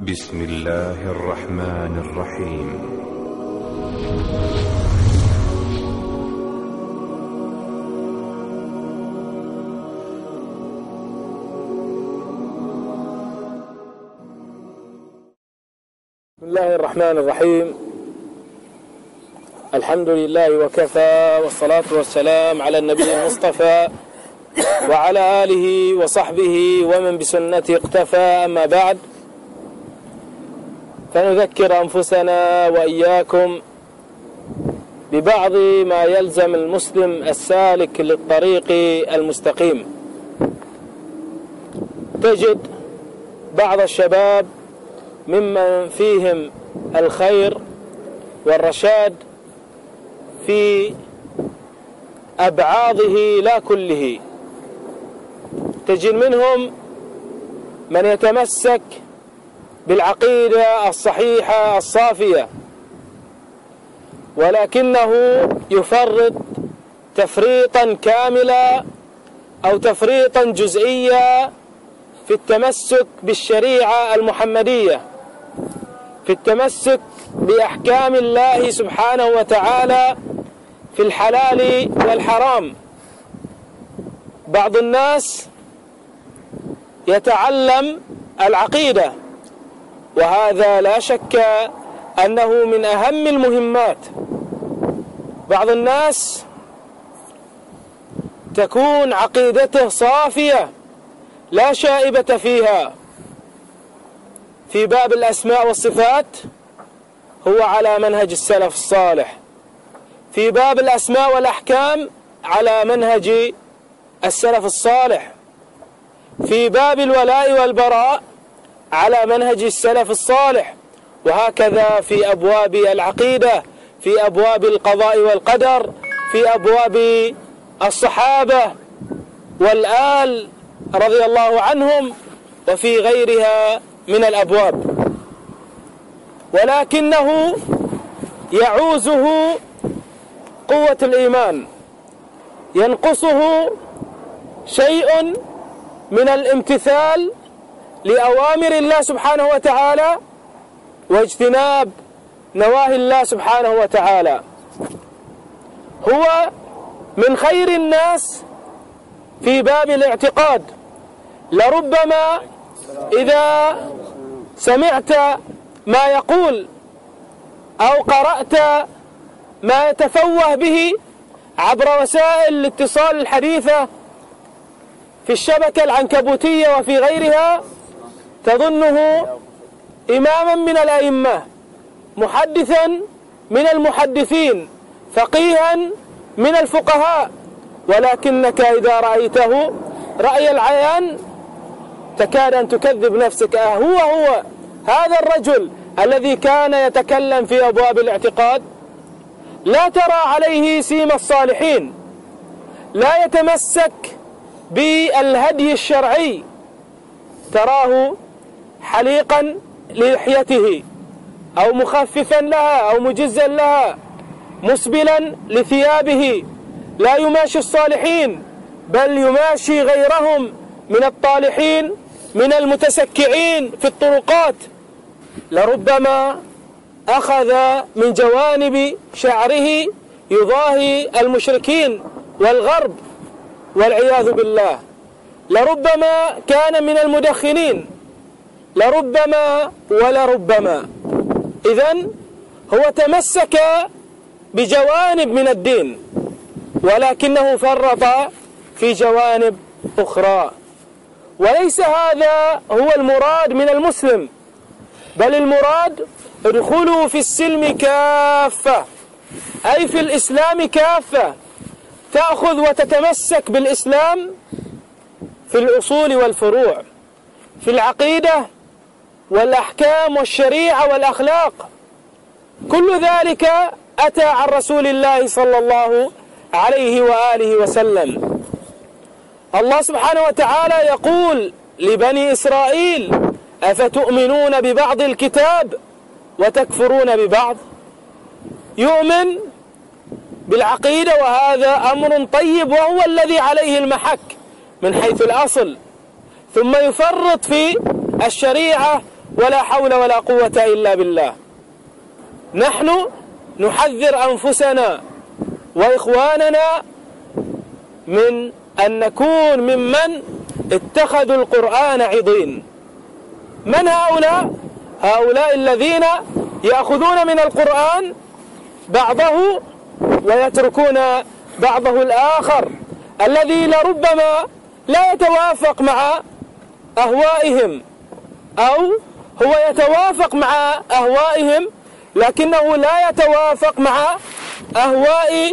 بسم الله الرحمن الرحيم. بسم الله الرحمن الرحيم. الحمد لله وكفى والصلاة والسلام على النبي المصطفى وعلى آله وصحبه ومن بسنته اقتفى. أما بعد فنذكر أنفسنا وإياكم ببعض ما يلزم المسلم السالك للطريق المستقيم. تجد بعض الشباب ممن فيهم الخير والرشاد في أبعاضه لا كله. تجد منهم من يتمسك بالعقيدة الصحيحة الصافية. ولكنه يفرط تفريطا كاملا أو تفريطا جزئيا في التمسك بالشريعة المحمدية في التمسك بأحكام الله سبحانه وتعالى في الحلال والحرام. بعض الناس يتعلم العقيدة وهذا لا شك أنه من أهم المهمات. بعض الناس تكون عقيدته صافية لا شائبة فيها. في باب الأسماء والصفات هو على منهج السلف الصالح. في باب الأسماء والأحكام على منهج السلف الصالح. في باب الولاء والبراء على منهج السلف الصالح وهكذا في أبواب العقيدة في أبواب القضاء والقدر في أبواب الصحابة والآل رضي الله عنهم وفي غيرها من الأبواب. ولكنه يعوزه قوة الإيمان ينقصه شيء من الامتثال لأوامر الله سبحانه وتعالى واجتناب نواهي الله سبحانه وتعالى. هو من خير الناس في باب الاعتقاد. لربما إذا سمعت ما يقول أو قرأت ما يتفوه به عبر وسائل الاتصال الحديثة في الشبكة العنكبوتية وفي غيرها تظنه إماما من الأئمة محدثا من المحدثين فقيها من الفقهاء ولكنك إذا رأيته رأي العيان تكاد أن تكذب نفسك. أه هو هو هذا الرجل الذي كان يتكلم في أبواب الاعتقاد لا ترى عليه سيم الصالحين لا يتمسك بالهدي الشرعي تراه حليقا للحيته أو مخففا لها أو مجزا لها مسبلا لثيابه. لا يماشي الصالحين بل يماشي غيرهم من الطالحين من المتسكعين في الطرقات. لربما أخذ من جوانب شعره يضاهي المشركين والغرب والعياذ بالله. لربما كان من المدخنين لربما ولربما. إذا هو تمسك بجوانب من الدين ولكنه فرط في جوانب أخرى. وليس هذا هو المراد من المسلم بل المراد ادخلوا في السلم كافة أي في الإسلام كافة. تأخذ وتتمسك بالإسلام في الأصول والفروع في العقيدة والأحكام والشريعة والأخلاق. كل ذلك أتى عن رسول الله صلى الله عليه وآله وسلم. الله سبحانه وتعالى يقول لبني إسرائيل أفتؤمنون ببعض الكتاب وتكفرون ببعض؟ يؤمن بالعقيدة وهذا أمر طيب وهو الذي عليه المحك من حيث الأصل. ثم يفرط في الشريعة ولا حول ولا قوة إلا بالله نحن نحذر أنفسنا وإخواننا من أن نكون ممن اتخذوا القرآن عضين من هؤلاء؟ هؤلاء الذين يأخذون من القرآن بعضه ويتركون بعضه الآخر الذي لربما لا يتوافق مع أهوائهم أو هو يتوافق مع أهوائهم لكنه لا يتوافق مع أهواء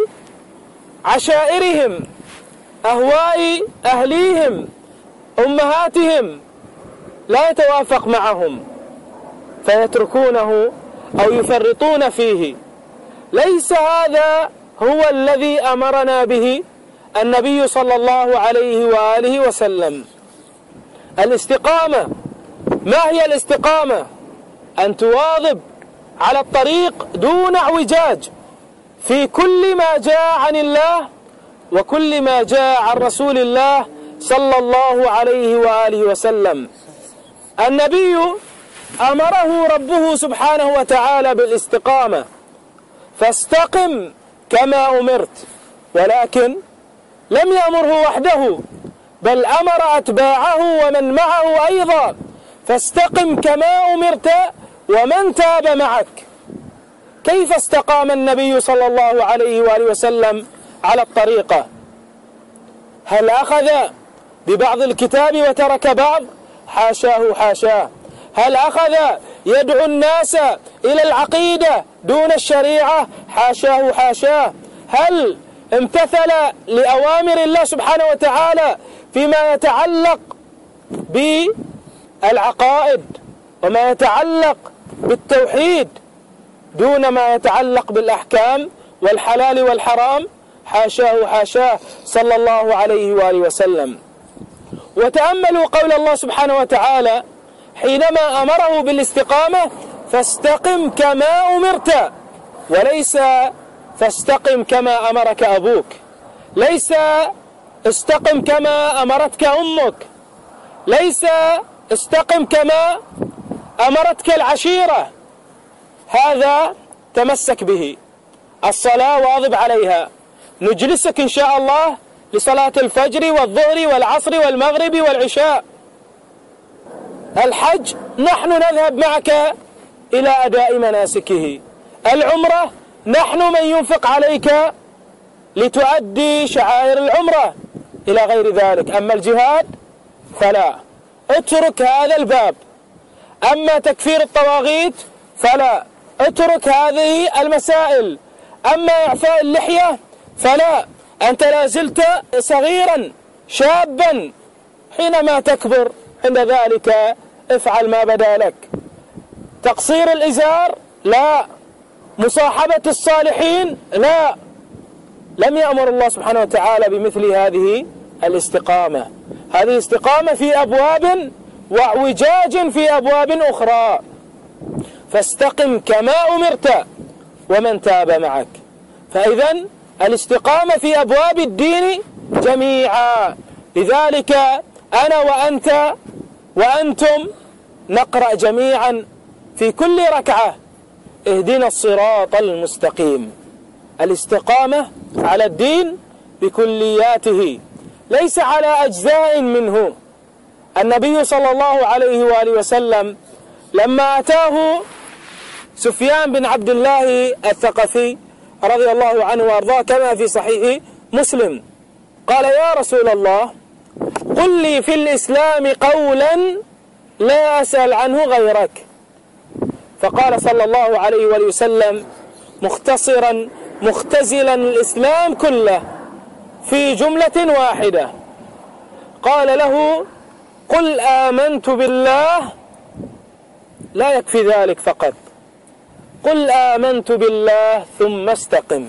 عشائرهم أهواء أهليهم أمهاتهم لا يتوافق معهم فيتركونه أو يفرطون فيه. ليس هذا هو الذي أمرنا به النبي صلى الله عليه وآله وسلم. الاستقامة ما هي الاستقامة؟ أن تواظب على الطريق دون اعوجاج. في كل ما جاء عن الله وكل ما جاء عن رسول الله صلى الله عليه وآله وسلم. النبي أمره ربه سبحانه وتعالى بالاستقامة. فاستقم كما أمرت. ولكن لم يأمره وحده بل أمر أتباعه ومن معه أيضا. فاستقم كما أمرت ومن تاب معك. كيف استقام النبي صلى الله عليه وآله وسلم على الطريقة هل أخذ ببعض الكتاب وترك بعض؟ حاشاه حاشاه. هل أخذ يدعو الناس إلى العقيدة دون الشريعة؟ حاشاه حاشاه. هل امتثل لأوامر الله سبحانه وتعالى فيما يتعلق بالعقائد وما يتعلق بالتوحيد دون ما يتعلق بالأحكام والحلال والحرام. حاشاه حاشاه. صلى الله عليه وآله وسلم. وتأملوا قول الله سبحانه وتعالى حينما أمره بالاستقامة فاستقم كما أمرت وليس فاستقم كما أمرك أبوك ليس استقم كما أمرتك أمك ليس استقم كما أمرتك العشيرة. هذا تمسك به. الصلاة واظب عليها. نجلسك إن شاء الله لصلاة الفجر والظهر والعصر والمغرب والعشاء. الحج نحن نذهب معك إلى أداء مناسكه. العمرة نحن من ينفق عليك لتؤدي شعائر العمرة. إلى غير ذلك. أما الجهاد فلا. اترك هذا الباب. أما تكفير الطواغيت فلا اترك هذه المسائل. أما إعفاء اللحية فلا أنت لا زلت صغيرا شابا حينما تكبر عند ذلك افعل ما بدا لك. تقصير الإزار لا مصاحبة الصالحين لا. لم يأمر الله سبحانه وتعالى بمثل هذه الاستقامة. هذه استقامة في أبواب واعوجاج في أبواب أخرى. فاستقم كما أمرت ومن تاب معك. فإذا الاستقامة في أبواب الدين جميعا. لذلك أنا وأنت وأنتم نقرأ جميعا في كل ركعة. اهدنا الصراط المستقيم. الاستقامة على الدين بكلياته. ليس على أجزاء منه النبي صلى الله عليه وآله وسلم لما أتاه سفيان بن عبد الله الثقفي رضي الله عنه وأرضاه كما في صحيح مسلم. قال يا رسول الله قل لي في الإسلام قولا لا أسأل عنه غيرك. فقال صلى الله عليه وآله وسلم مختصرا مختزلا الإسلام كله في جملة واحدة. قال له قل آمنت بالله لا يكفي ذلك فقط. قل آمنت بالله ثم استقم.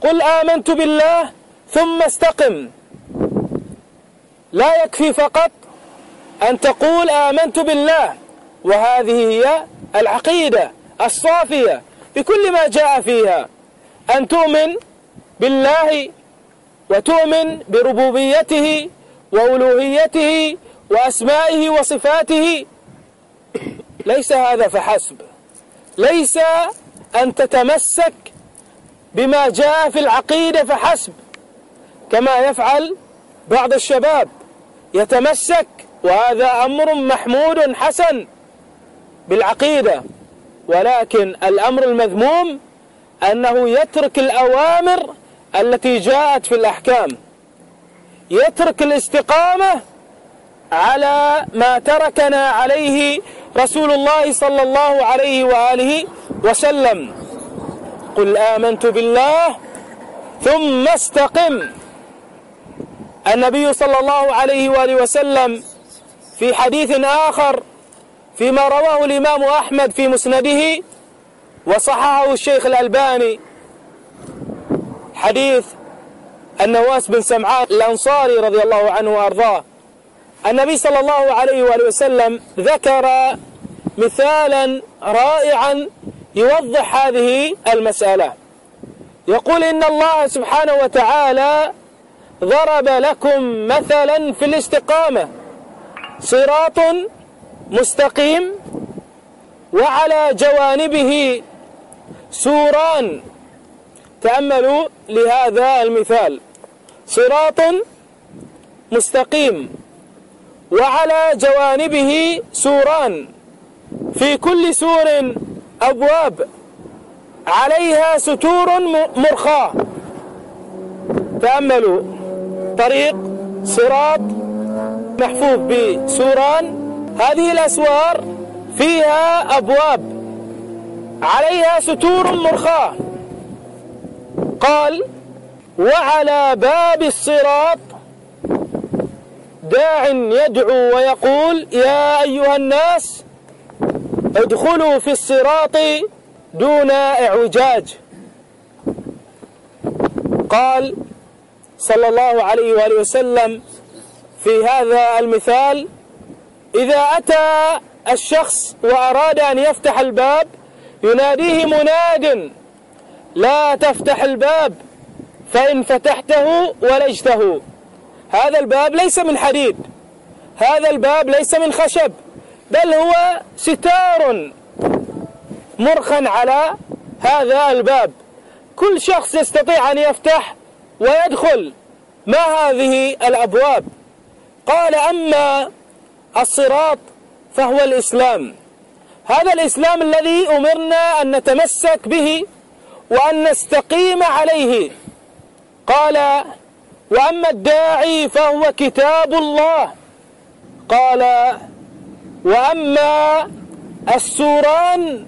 قل آمنت بالله ثم استقم. لا يكفي فقط أن تقول آمنت بالله. وهذه هي العقيدة الصافية بكل ما جاء فيها. أن تؤمن بالله وتؤمن بربوبيته وألوهيته وأسمائه وصفاته. ليس هذا فحسب. ليس أن تتمسك بما جاء في العقيدة فحسب. كما يفعل بعض الشباب. يتمسك وهذا أمر محمود حسن بالعقيدة. ولكن الأمر المذموم أنه يترك الأوامر التي جاءت في الأحكام. يترك الاستقامة على ما تركنا عليه رسول الله صلى الله عليه وآله وسلم. قل آمنت بالله ثم استقم. النبي صلى الله عليه وآله وسلم في حديث آخر فيما رواه الإمام أحمد في مسنده وصححه الشيخ الألباني حديث النواس بن سمعان الأنصاري رضي الله عنه وأرضاه النبي صلى الله عليه وآله وسلم ذكر مثالا رائعا يوضح هذه المسألة. يقول إن الله سبحانه وتعالى ضرب لكم مثلا في الاستقامة صراط مستقيم وعلى جوانبه سوران تأملوا لهذا المثال. صراط مستقيم وعلى جوانبه سوران. في كل سور أبواب. عليها ستور مرخاة. تأملوا. طريق صراط محفوف بسوران. هذه الأسوار فيها أبواب. عليها ستور مرخاة. قال وعلى باب الصراط داع يدعو ويقول يا أيها الناس ادخلوا في الصراط دون اعوجاج. قال صلى الله عليه وآله وسلم في هذا المثال إذا أتى الشخص وأراد أن يفتح الباب يناديه مناد لا تفتح الباب فإن فتحته ولجته. هذا الباب ليس من حديد هذا الباب ليس من خشب بل هو ستار مرخا على هذا الباب. كل شخص يستطيع أن يفتح ويدخل. ما هذه الأبواب؟ قال أما الصراط فهو الإسلام. هذا الإسلام الذي أمرنا أن نتمسك به وأن نستقيم عليه. قال وأما الداعي فهو كتاب الله. قال وأما السوران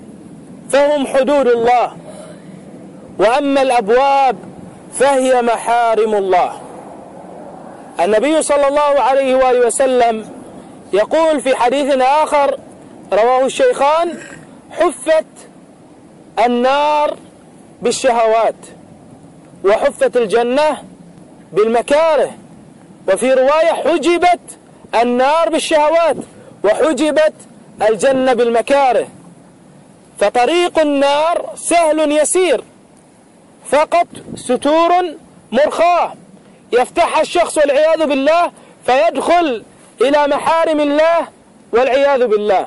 فهم حدود الله. وأما الأبواب فهي محارم الله. النبي صلى الله عليه وآله وسلم يقول في حديث آخر رواه الشيخان حفت النار بالشهوات وحفت الجنة بالمكاره. وفي رواية حجبت النار بالشهوات وحجبت الجنة بالمكاره. فطريق النار سهل يسير فقط ستور مرخاة. يفتحها الشخص والعياذ بالله فيدخل إلى محارم الله والعياذ بالله.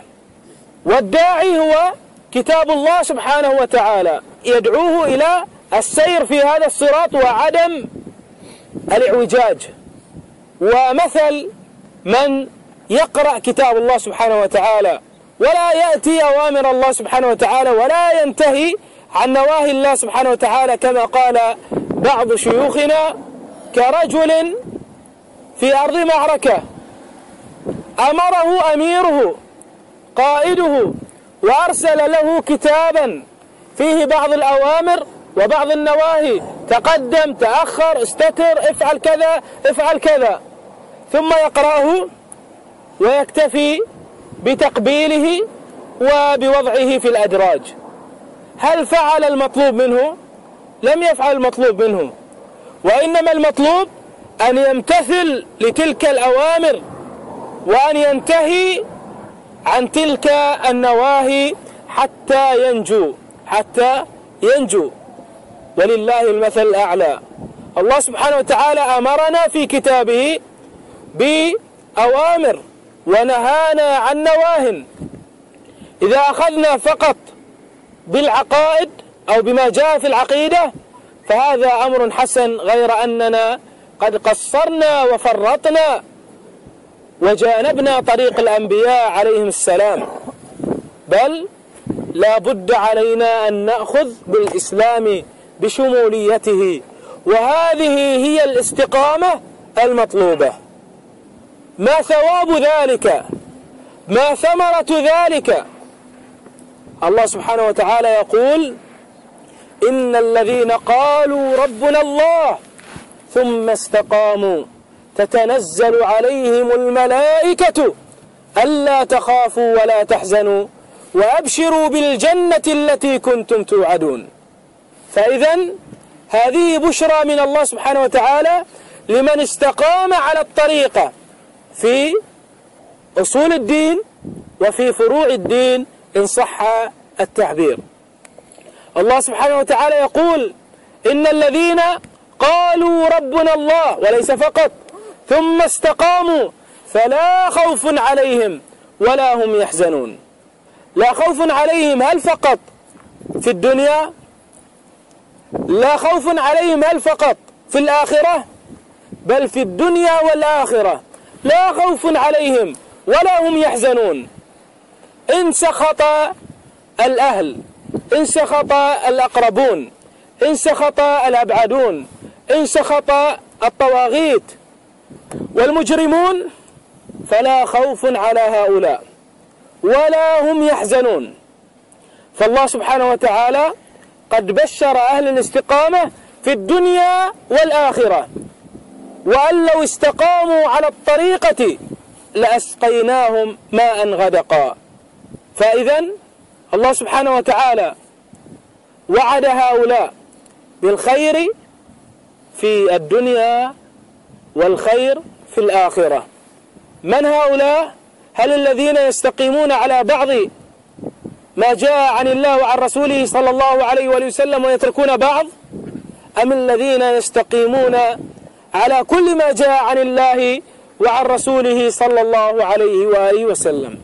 والداعي هو كتاب الله سبحانه وتعالى. يدعوه إلى السير في هذا الصراط وعدم الاعوجاج. ومثل من يقرأ كتاب الله سبحانه وتعالى ولا يأتي أوامر الله سبحانه وتعالى ولا ينتهي عن نواهي الله سبحانه وتعالى كما قال بعض شيوخنا كرجل في أرض معركة أمره أميره قائده وأرسل له كتابا فيه بعض الأوامر وبعض النواهي. تقدم تأخر استتر افعل كذا افعل كذا. ثم يقرأه ويكتفي بتقبيله وبوضعه في الأدراج. هل فعل المطلوب منه؟ لم يفعل المطلوب منه. وإنما المطلوب أن يمتثل لتلك الأوامر وأن ينتهي عن تلك النواهي حتى ينجو. حتى ينجو. ولله المثل الأعلى. الله سبحانه وتعالى أمرنا في كتابه بأوامر ونهانا عن نواه إذا أخذنا فقط بالعقائد أو بما جاء في العقيدة فهذا أمر حسن غير أننا قد قصرنا وفرطنا وجانبنا طريق الأنبياء عليهم السلام. بل لا بد علينا أن نأخذ بالإسلام بشموليته وهذه هي الاستقامة المطلوبة. ما ثواب ذلك؟ ما ثمرة ذلك؟ الله سبحانه وتعالى يقول إن الذين قالوا ربنا الله ثم استقاموا تتنزل عليهم الملائكة ألا تخافوا ولا تحزنوا. وأبشروا بالجنة التي كنتم توعدون. فإذا هذه بشرى من الله سبحانه وتعالى لمن استقام على الطريقة في أصول الدين وفي فروع الدين إن صح التعبير. الله سبحانه وتعالى يقول إن الذين قالوا ربنا الله وليس فقط ثم استقاموا فلا خوف عليهم ولا هم يحزنون. لا خوف عليهم هل فقط في الدنيا؟ لا خوف عليهم هل فقط في الآخرة؟ بل في الدنيا والآخرة. لا خوف عليهم ولا هم يحزنون. إن سخط الأهل إن سخط الأقربون إن سخط الأبعدون إن سخط الطواغيت والمجرمون فلا خوف على هؤلاء. ولا هم يحزنون. فالله سبحانه وتعالى قد بشر أهل الاستقامة في الدنيا والآخرة. وأن لو استقاموا على الطريقة لأسقيناهم ماء غدقا. فإذا الله سبحانه وتعالى وعد هؤلاء بالخير في الدنيا والخير في الآخرة. من هؤلاء؟ هل الذين يستقيمون على بعض ما جاء عن الله وعن رسوله صلى الله عليه وآله وسلم ويتركون بعض؟ أم الذين يستقيمون على كل ما جاء عن الله وعن رسوله صلى الله عليه وآله وسلم؟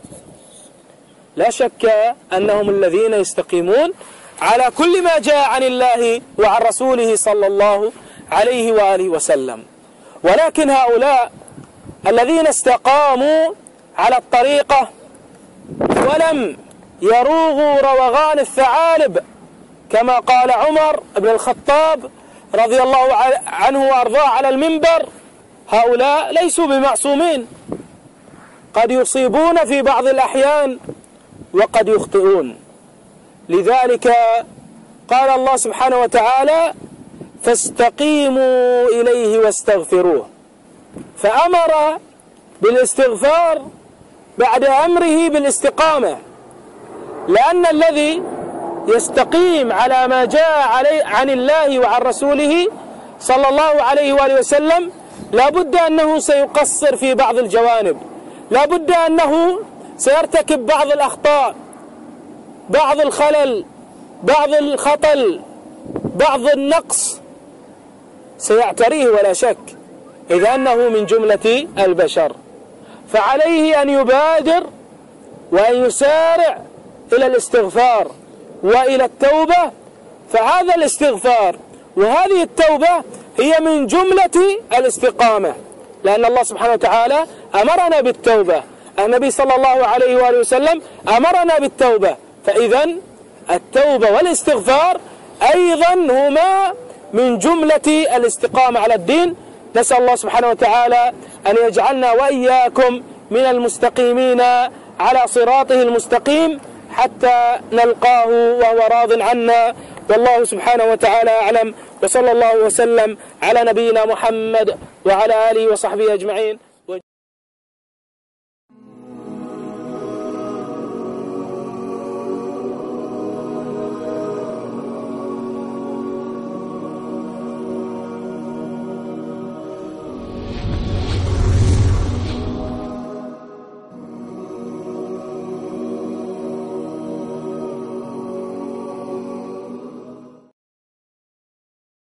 لا شك أنهم الذين يستقيمون على كل ما جاء عن الله وعن رسوله صلى الله عليه وآله وسلم. ولكن هؤلاء الذين استقاموا على الطريقة ولم يروغوا روغان الثعالب كما قال عمر بن الخطاب رضي الله عنه وأرضاه على المنبر هؤلاء ليسوا بمعصومين. قد يصيبون في بعض الأحيان وقد يخطئون. لذلك قال الله سبحانه وتعالى فاستقيموا إليه واستغفروه فأمر بالاستغفار بعد أمره بالاستقامة. لأن الذي يستقيم على ما جاء علي عن الله وعن رسوله صلى الله عليه وآله وسلم لا بد أنه سيقصر في بعض الجوانب. لا بد أنه سيرتكب بعض الأخطاء بعض الخلل بعض الخطل بعض النقص. سيعتريه ولا شك إذا أنه من جملة البشر. فعليه أن يبادر وأن يسارع إلى الاستغفار وإلى التوبة. فهذا الاستغفار وهذه التوبة هي من جملة الاستقامة لأن الله سبحانه وتعالى أمرنا بالتوبة. النبي صلى الله عليه وآله وسلم أمرنا بالتوبة. فإذا التوبة والاستغفار أيضا هما من جملة الاستقامة على الدين. نسأل الله سبحانه وتعالى أن يجعلنا وإياكم من المستقيمين على صراطه المستقيم حتى نلقاه وهو راض عنا. والله سبحانه وتعالى أعلم. وصلى الله وسلم على نبينا محمد وعلى آله وصحبه أجمعين.